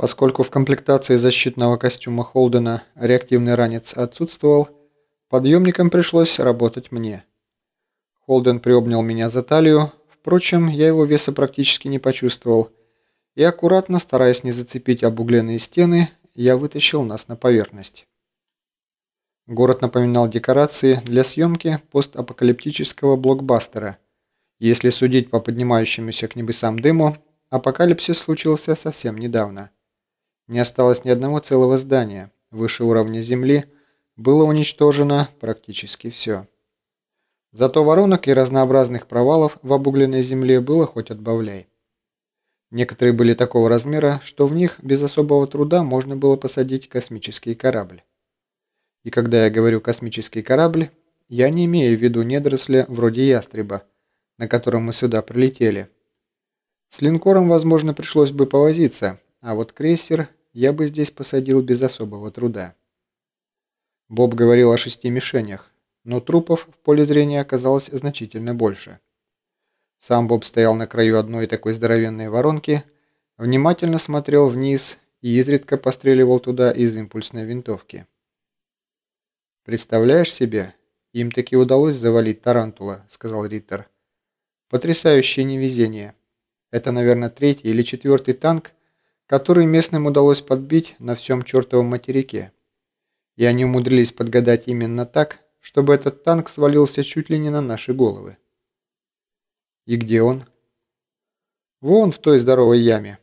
Поскольку в комплектации защитного костюма Холдена реактивный ранец отсутствовал, подъемником пришлось работать мне. Холден приобнял меня за талию, впрочем, я его веса практически не почувствовал, и аккуратно, стараясь не зацепить обугленные стены, я вытащил нас на поверхность. Город напоминал декорации для съемки постапокалиптического блокбастера. Если судить по поднимающемуся к небесам дыму, апокалипсис случился совсем недавно. Не осталось ни одного целого здания, выше уровня земли было уничтожено практически все. Зато воронок и разнообразных провалов в обугленной земле было хоть отбавляй. Некоторые были такого размера, что в них без особого труда можно было посадить космический корабль. И когда я говорю «космический корабль», я не имею в виду недоросля вроде ястреба, на котором мы сюда прилетели. С линкором, возможно, пришлось бы повозиться, а вот крейсер я бы здесь посадил без особого труда. Боб говорил о шести мишенях, но трупов в поле зрения оказалось значительно больше. Сам Боб стоял на краю одной такой здоровенной воронки, внимательно смотрел вниз и изредка постреливал туда из импульсной винтовки. «Представляешь себе, им таки удалось завалить Тарантула», — сказал Риттер. «Потрясающее невезение. Это, наверное, третий или четвертый танк, который местным удалось подбить на всем чертовом материке. И они умудрились подгадать именно так, чтобы этот танк свалился чуть ли не на наши головы. И где он? Вон в той здоровой яме.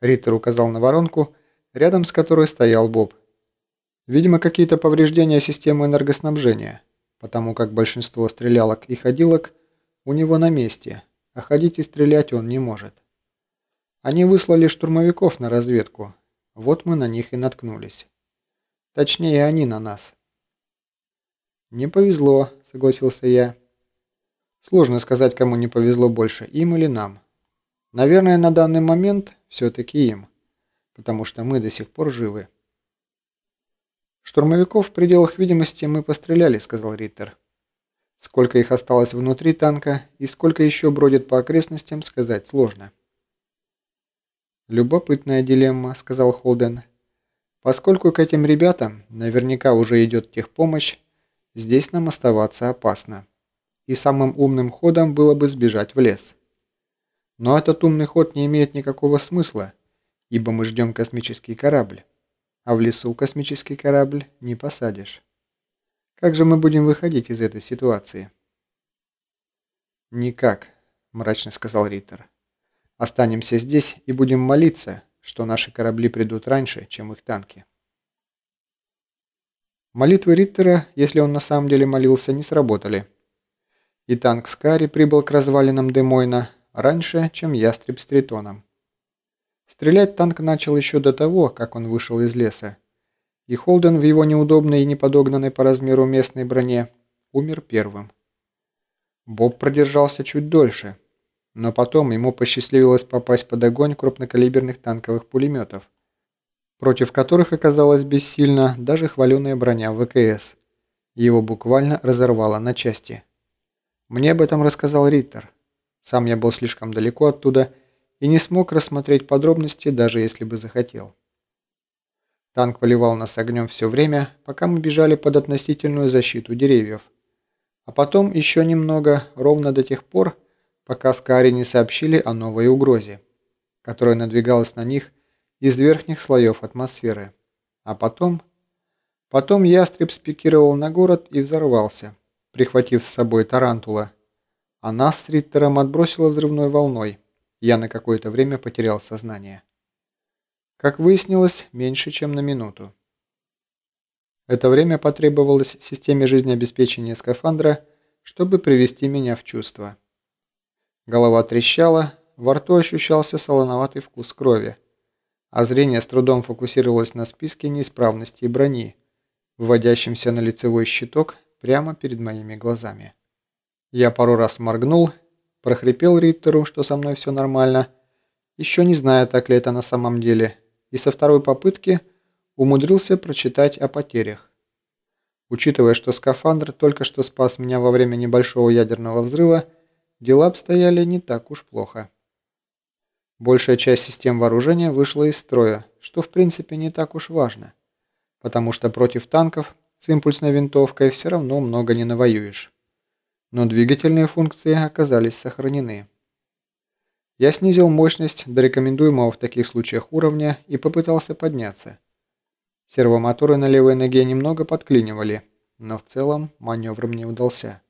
Риттер указал на воронку, рядом с которой стоял Боб. Видимо, какие-то повреждения системы энергоснабжения, потому как большинство стрелялок и ходилок у него на месте, а ходить и стрелять он не может. Они выслали штурмовиков на разведку. Вот мы на них и наткнулись. Точнее, они на нас. «Не повезло», — согласился я. Сложно сказать, кому не повезло больше, им или нам. Наверное, на данный момент все-таки им, потому что мы до сих пор живы. «Штурмовиков в пределах видимости мы постреляли», — сказал Риттер. Сколько их осталось внутри танка и сколько еще бродит по окрестностям, сказать сложно. «Любопытная дилемма», — сказал Холден. «Поскольку к этим ребятам наверняка уже идет техпомощь, здесь нам оставаться опасно. И самым умным ходом было бы сбежать в лес. Но этот умный ход не имеет никакого смысла, ибо мы ждем космический корабль, а в лесу космический корабль не посадишь. Как же мы будем выходить из этой ситуации?» «Никак», — мрачно сказал Риттер. Останемся здесь и будем молиться, что наши корабли придут раньше, чем их танки. Молитвы Риттера, если он на самом деле молился, не сработали. И танк Скари прибыл к развалинам Демойна раньше, чем ястреб с Тритоном. Стрелять танк начал еще до того, как он вышел из леса, и Холден в его неудобной и неподогнанной по размеру местной броне умер первым. Боб продержался чуть дольше – но потом ему посчастливилось попасть под огонь крупнокалиберных танковых пулеметов, против которых оказалась бессильна даже хваленая броня ВКС. Его буквально разорвало на части. Мне об этом рассказал Риттер. Сам я был слишком далеко оттуда и не смог рассмотреть подробности, даже если бы захотел. Танк поливал нас огнем все время, пока мы бежали под относительную защиту деревьев. А потом еще немного, ровно до тех пор, пока Скари не сообщили о новой угрозе, которая надвигалась на них из верхних слоев атмосферы. А потом... Потом ястреб спикировал на город и взорвался, прихватив с собой тарантула. А нас с Риттером отбросило взрывной волной. Я на какое-то время потерял сознание. Как выяснилось, меньше, чем на минуту. Это время потребовалось системе жизнеобеспечения скафандра, чтобы привести меня в чувство. Голова трещала, во рту ощущался солоноватый вкус крови, а зрение с трудом фокусировалось на списке неисправностей брони, вводящемся на лицевой щиток прямо перед моими глазами. Я пару раз моргнул, прохрипел Риттеру, что со мной все нормально, еще не зная, так ли это на самом деле, и со второй попытки умудрился прочитать о потерях. Учитывая, что скафандр только что спас меня во время небольшого ядерного взрыва, дела обстояли не так уж плохо. Большая часть систем вооружения вышла из строя, что в принципе не так уж важно, потому что против танков с импульсной винтовкой все равно много не навоюешь. Но двигательные функции оказались сохранены. Я снизил мощность до рекомендуемого в таких случаях уровня и попытался подняться. Сервомоторы на левой ноге немного подклинивали, но в целом маневр мне удался.